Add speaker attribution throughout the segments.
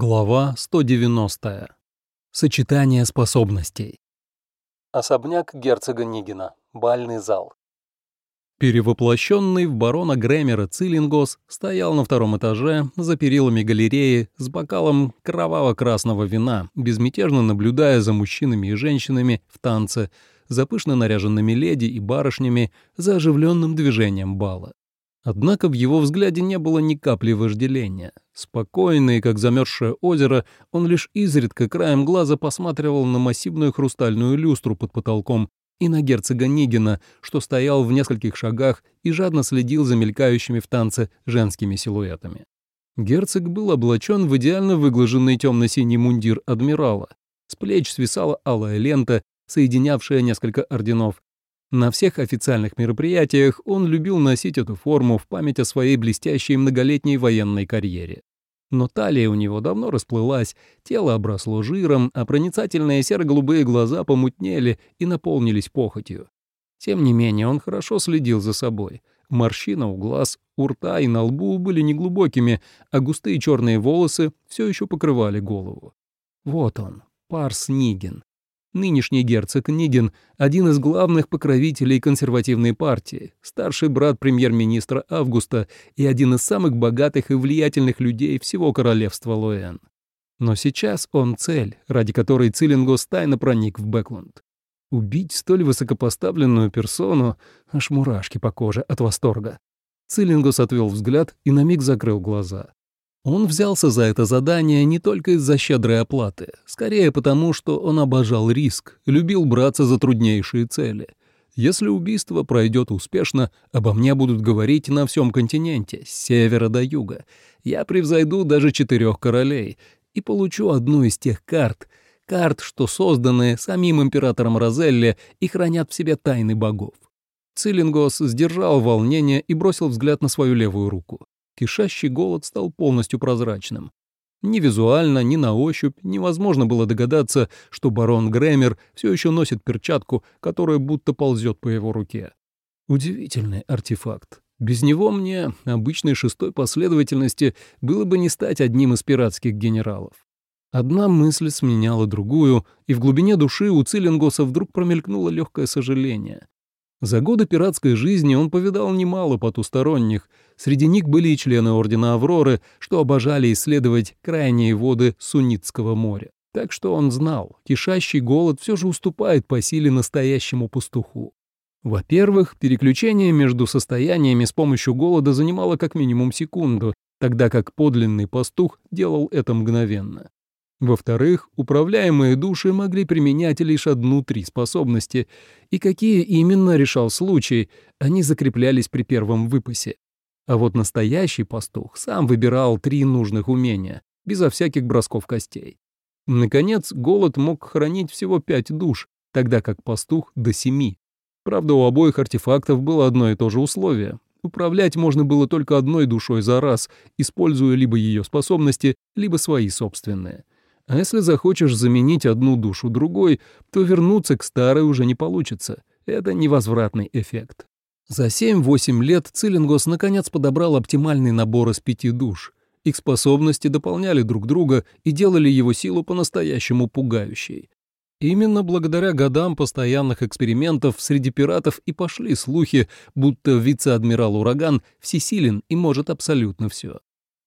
Speaker 1: Глава 190. Сочетание способностей. Особняк герцога Нигина. Бальный зал. Перевоплощенный в барона Грэмера Цилингос стоял на втором этаже за перилами галереи с бокалом кроваво-красного вина, безмятежно наблюдая за мужчинами и женщинами в танце, за пышно наряженными леди и барышнями, за оживленным движением бала. Однако в его взгляде не было ни капли вожделения. Спокойный, как замерзшее озеро, он лишь изредка краем глаза посматривал на массивную хрустальную люстру под потолком и на герцога Нигина, что стоял в нескольких шагах и жадно следил за мелькающими в танце женскими силуэтами. Герцог был облачен в идеально выглаженный темно-синий мундир адмирала. С плеч свисала алая лента, соединявшая несколько орденов, на всех официальных мероприятиях он любил носить эту форму в память о своей блестящей многолетней военной карьере. Но талия у него давно расплылась, тело обросло жиром, а проницательные серо-голубые глаза помутнели и наполнились похотью. Тем не менее, он хорошо следил за собой. Морщина у глаз, у рта и на лбу были неглубокими, а густые черные волосы все еще покрывали голову. Вот он, Парс Нигин, Нынешний герцог Нигин – один из главных покровителей консервативной партии, старший брат премьер-министра Августа и один из самых богатых и влиятельных людей всего королевства Луэн. Но сейчас он цель, ради которой Циллингос тайно проник в Бэкланд. Убить столь высокопоставленную персону – аж мурашки по коже от восторга. Циллингос отвел взгляд и на миг закрыл глаза. Он взялся за это задание не только из-за щедрой оплаты, скорее потому, что он обожал риск, любил браться за труднейшие цели. Если убийство пройдет успешно, обо мне будут говорить на всем континенте, с севера до юга. Я превзойду даже четырех королей и получу одну из тех карт, карт, что созданы самим императором Розелли и хранят в себе тайны богов. Цилингос сдержал волнение и бросил взгляд на свою левую руку кишащий голод стал полностью прозрачным. Ни визуально, ни на ощупь невозможно было догадаться, что барон Грэмер все еще носит перчатку, которая будто ползет по его руке. Удивительный артефакт. Без него мне, обычной шестой последовательности, было бы не стать одним из пиратских генералов. Одна мысль сменяла другую, и в глубине души у Циллингоса вдруг промелькнуло легкое сожаление. За годы пиратской жизни он повидал немало потусторонних, среди них были и члены Ордена Авроры, что обожали исследовать крайние воды Суннитского моря. Так что он знал, кишащий голод все же уступает по силе настоящему пастуху. Во-первых, переключение между состояниями с помощью голода занимало как минимум секунду, тогда как подлинный пастух делал это мгновенно. Во-вторых, управляемые души могли применять лишь одну-три способности, и какие именно решал случай, они закреплялись при первом выпасе. А вот настоящий пастух сам выбирал три нужных умения, безо всяких бросков костей. Наконец, голод мог хранить всего пять душ, тогда как пастух — до семи. Правда, у обоих артефактов было одно и то же условие. Управлять можно было только одной душой за раз, используя либо ее способности, либо свои собственные — а если захочешь заменить одну душу другой, то вернуться к старой уже не получится. Это невозвратный эффект. За 7-8 лет Цилингос наконец подобрал оптимальный набор из пяти душ. Их способности дополняли друг друга и делали его силу по-настоящему пугающей. Именно благодаря годам постоянных экспериментов среди пиратов и пошли слухи, будто вице-адмирал Ураган всесилен и может абсолютно все.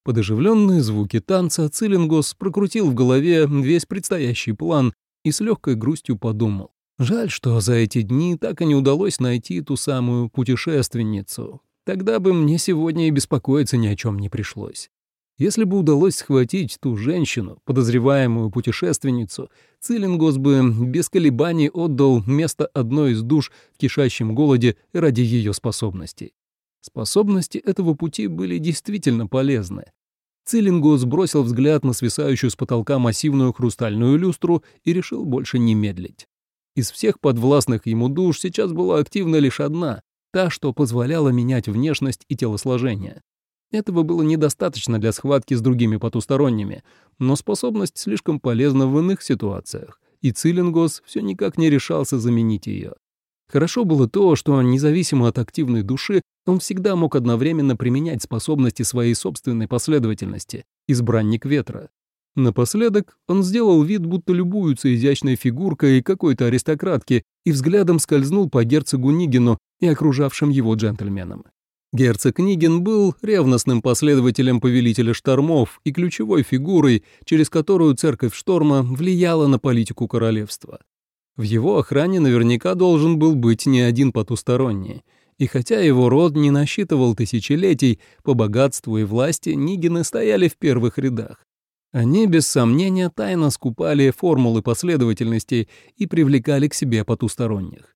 Speaker 1: Под оживленные звуки танца Цилингос прокрутил в голове весь предстоящий план и с легкой грустью подумал. Жаль, что за эти дни так и не удалось найти ту самую путешественницу. Тогда бы мне сегодня и беспокоиться ни о чем не пришлось. Если бы удалось схватить ту женщину, подозреваемую путешественницу, Цилингос бы без колебаний отдал место одной из душ в кишащем голоде ради ее способностей. Способности этого пути были действительно полезны. Циллингу сбросил взгляд на свисающую с потолка массивную хрустальную люстру и решил больше не медлить. Из всех подвластных ему душ сейчас была активна лишь одна, та, что позволяла менять внешность и телосложение. Этого было недостаточно для схватки с другими потусторонними, но способность слишком полезна в иных ситуациях, и Циллингос все никак не решался заменить ее. Хорошо было то, что, независимо от активной души, он всегда мог одновременно применять способности своей собственной последовательности, избранник ветра. Напоследок он сделал вид, будто любуется изящной фигуркой какой-то аристократки и взглядом скользнул по герцогу Нигину и окружавшим его джентльменам. Герцог Нигин был ревностным последователем повелителя штормов и ключевой фигурой, через которую церковь шторма влияла на политику королевства. В его охране наверняка должен был быть не один потусторонний, и хотя его род не насчитывал тысячелетий, по богатству и власти Нигины стояли в первых рядах. Они, без сомнения, тайно скупали формулы последовательности и привлекали к себе потусторонних.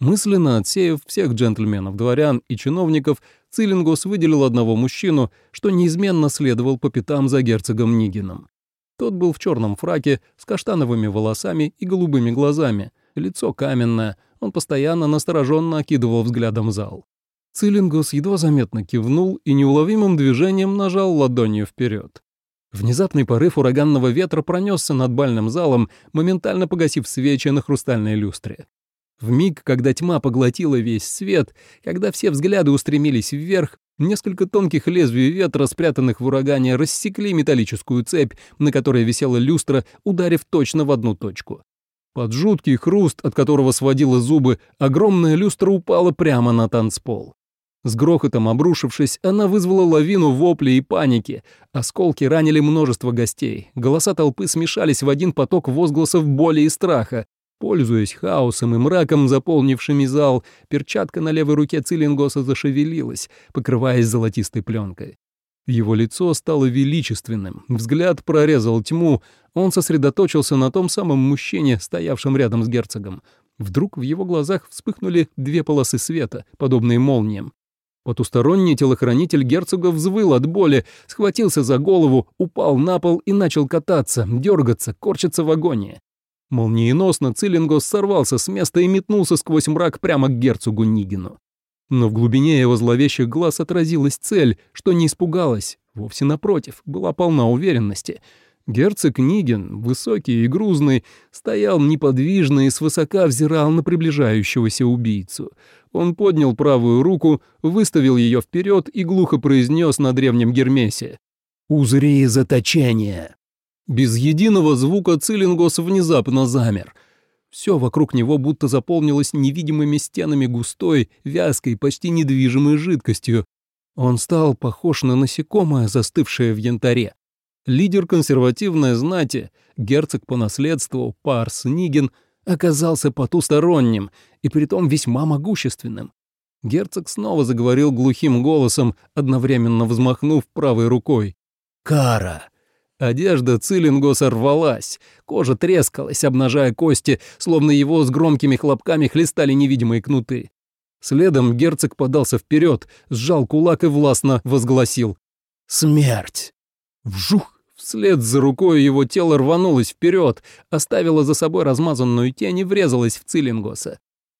Speaker 1: Мысленно отсеяв всех джентльменов, дворян и чиновников, Цилингус выделил одного мужчину, что неизменно следовал по пятам за герцогом Нигином. Тот был в черном фраке, с каштановыми волосами и голубыми глазами, лицо каменное, он постоянно настороженно окидывал взглядом зал. Цилингус едва заметно кивнул и неуловимым движением нажал ладонью вперед. Внезапный порыв ураганного ветра пронесся над бальным залом, моментально погасив свечи на хрустальной люстре. В миг, когда тьма поглотила весь свет, когда все взгляды устремились вверх, несколько тонких лезвий ветра, спрятанных в урагане, рассекли металлическую цепь, на которой висела люстра, ударив точно в одну точку. Под жуткий хруст, от которого сводило зубы, огромная люстра упала прямо на танцпол. С грохотом обрушившись, она вызвала лавину воплей и паники. Осколки ранили множество гостей. Голоса толпы смешались в один поток возгласов боли и страха. Пользуясь хаосом и мраком, заполнившими зал, перчатка на левой руке Цилингоса зашевелилась, покрываясь золотистой пленкой. Его лицо стало величественным, взгляд прорезал тьму, он сосредоточился на том самом мужчине, стоявшем рядом с герцогом. Вдруг в его глазах вспыхнули две полосы света, подобные молниям. Потусторонний телохранитель герцога взвыл от боли, схватился за голову, упал на пол и начал кататься, дергаться, корчиться в агонии. Молниеносно Цилингос сорвался с места и метнулся сквозь мрак прямо к герцогу Нигину. Но в глубине его зловещих глаз отразилась цель, что не испугалась, вовсе напротив, была полна уверенности. Герцог Нигин, высокий и грузный, стоял неподвижно и свысока взирал на приближающегося убийцу. Он поднял правую руку, выставил ее вперед и глухо произнес на древнем гермесе «Узри заточения». Без единого звука Цилингос внезапно замер. Все вокруг него будто заполнилось невидимыми стенами густой, вязкой, почти недвижимой жидкостью. Он стал похож на насекомое, застывшее в янтаре. Лидер консервативной знати, герцог по наследству Парс Нигин, оказался потусторонним и притом весьма могущественным. Герцог снова заговорил глухим голосом, одновременно взмахнув правой рукой. «Кара! Одежда Цилингоса рвалась, кожа трескалась, обнажая кости, словно его с громкими хлопками хлестали невидимые кнуты. Следом герцог подался вперед, сжал кулак и властно возгласил «Смерть!». Вжух! Вслед за рукой его тело рванулось вперед, оставило за собой размазанную тень и врезалось в Цилингоса.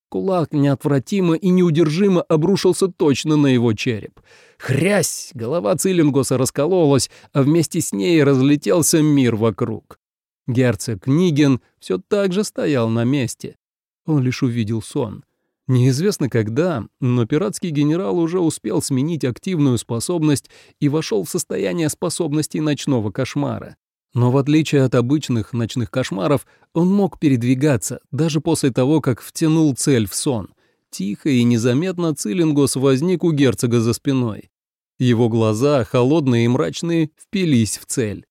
Speaker 1: Кулак неотвратимо и неудержимо обрушился точно на его череп. Хрясь! Голова Цилингоса раскололась, а вместе с ней разлетелся мир вокруг. Герцог Ниген все так же стоял на месте. Он лишь увидел сон. Неизвестно когда, но пиратский генерал уже успел сменить активную способность и вошел в состояние способностей ночного кошмара. Но в отличие от обычных ночных кошмаров, он мог передвигаться даже после того, как втянул цель в сон. Тихо и незаметно Цилингос возник у герцога за спиной. Его глаза, холодные и мрачные, впились в цель.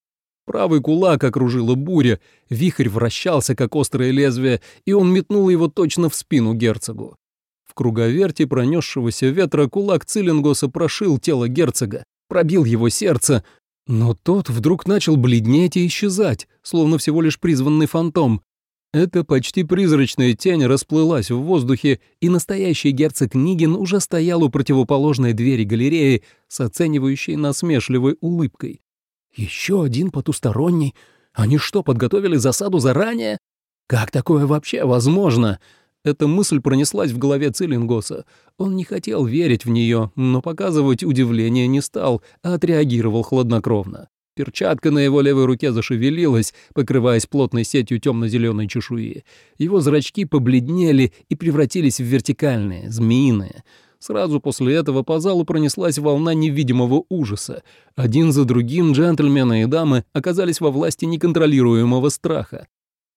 Speaker 1: Правый кулак окружила буря, вихрь вращался, как острое лезвие, и он метнул его точно в спину герцогу. В круговерте пронесшегося ветра кулак Цилингоса прошил тело герцога, пробил его сердце, но тот вдруг начал бледнеть и исчезать, словно всего лишь призванный фантом. Эта почти призрачная тень расплылась в воздухе, и настоящий герцог Нигин уже стоял у противоположной двери галереи с оценивающей насмешливой улыбкой. «Еще один потусторонний? Они что, подготовили засаду заранее? Как такое вообще возможно?» Эта мысль пронеслась в голове Цилингоса. Он не хотел верить в нее, но показывать удивление не стал, а отреагировал хладнокровно. Перчатка на его левой руке зашевелилась, покрываясь плотной сетью темно-зеленой чешуи. Его зрачки побледнели и превратились в вертикальные, змеиные. Сразу после этого по залу пронеслась волна невидимого ужаса. Один за другим джентльмены и дамы оказались во власти неконтролируемого страха.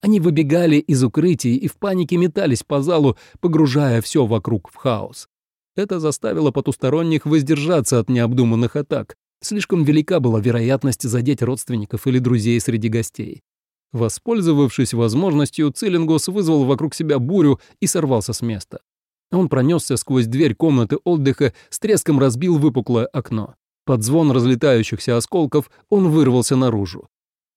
Speaker 1: Они выбегали из укрытий и в панике метались по залу, погружая все вокруг в хаос. Это заставило потусторонних воздержаться от необдуманных атак. Слишком велика была вероятность задеть родственников или друзей среди гостей. Воспользовавшись возможностью, Циллингус вызвал вокруг себя бурю и сорвался с места. Он пронесся сквозь дверь комнаты отдыха, с треском разбил выпуклое окно. Под звон разлетающихся осколков он вырвался наружу.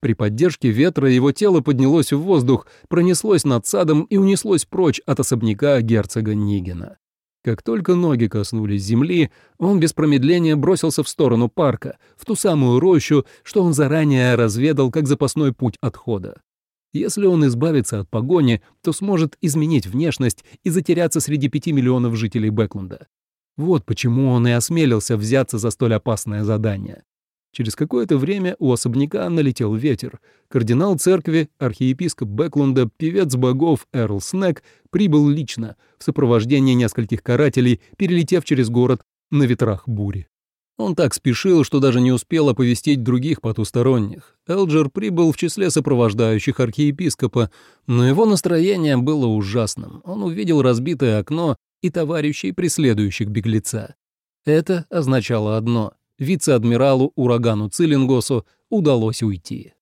Speaker 1: При поддержке ветра его тело поднялось в воздух, пронеслось над садом и унеслось прочь от особняка герцога Нигена. Как только ноги коснулись земли, он без промедления бросился в сторону парка, в ту самую рощу, что он заранее разведал как запасной путь отхода. Если он избавится от погони, то сможет изменить внешность и затеряться среди пяти миллионов жителей Бэкленда. Вот почему он и осмелился взяться за столь опасное задание. Через какое-то время у особняка налетел ветер. Кардинал церкви, архиепископ Бэклунда, певец богов Эрл Снег прибыл лично в сопровождении нескольких карателей, перелетев через город на ветрах бури. Он так спешил, что даже не успел оповестить других потусторонних. Элджер прибыл в числе сопровождающих архиепископа, но его настроение было ужасным. Он увидел разбитое окно и товарищей, преследующих беглеца. Это означало одно — вице-адмиралу Урагану Циллингосу удалось уйти.